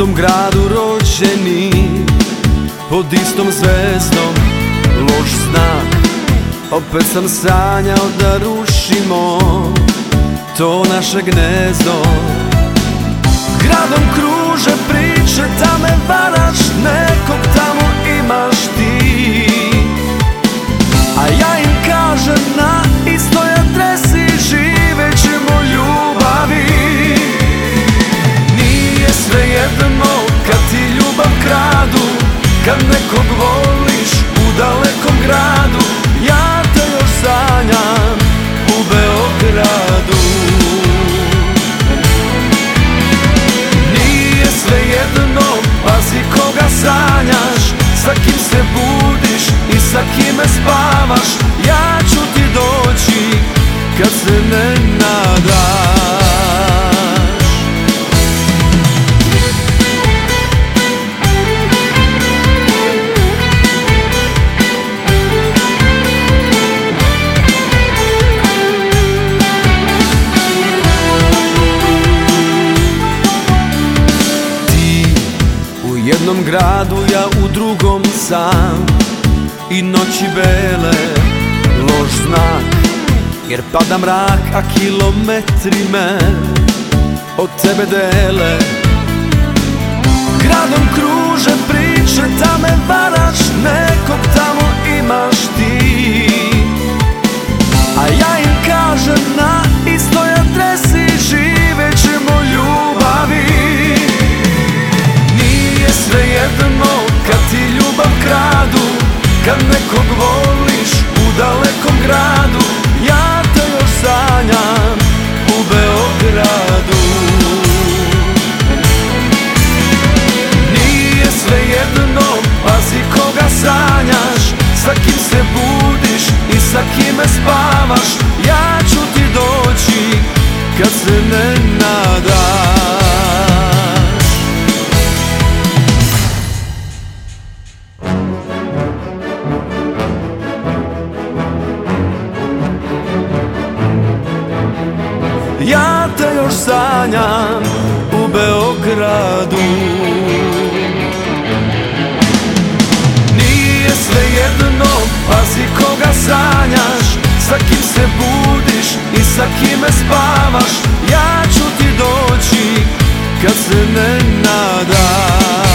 istom gradu rođeni Pod istom zvezdom loš znak. Opet sam sanjao da rušimo To naše gnezdo. Gradom voliš u dalekom gradu Ja te još sanjam u Beogradu. Nije sve jedno, pazi koga sanjaš Sa kim se budiš i sa kime spavaš jednom gradu, ja u drugom sam. I noći bele, loš znak Jer pada mrak, a kilometri me Od tebe dele. Gradom kruže priče Nekog voliš u dalekom gradu Ja te još sanjam u Beogradu. Nije sve jedno, pazi koga sanjaš Sa kim se budiš i sa kime spavaš. Ja ću ti doći kad se ne nadaš Ja te još sanjam u Beogradu. Nije sve jedno, pazi koga sanjaš. Sa kim se budiš i sa kime spavaš? Ja ću ti doći kad se ne nadaš.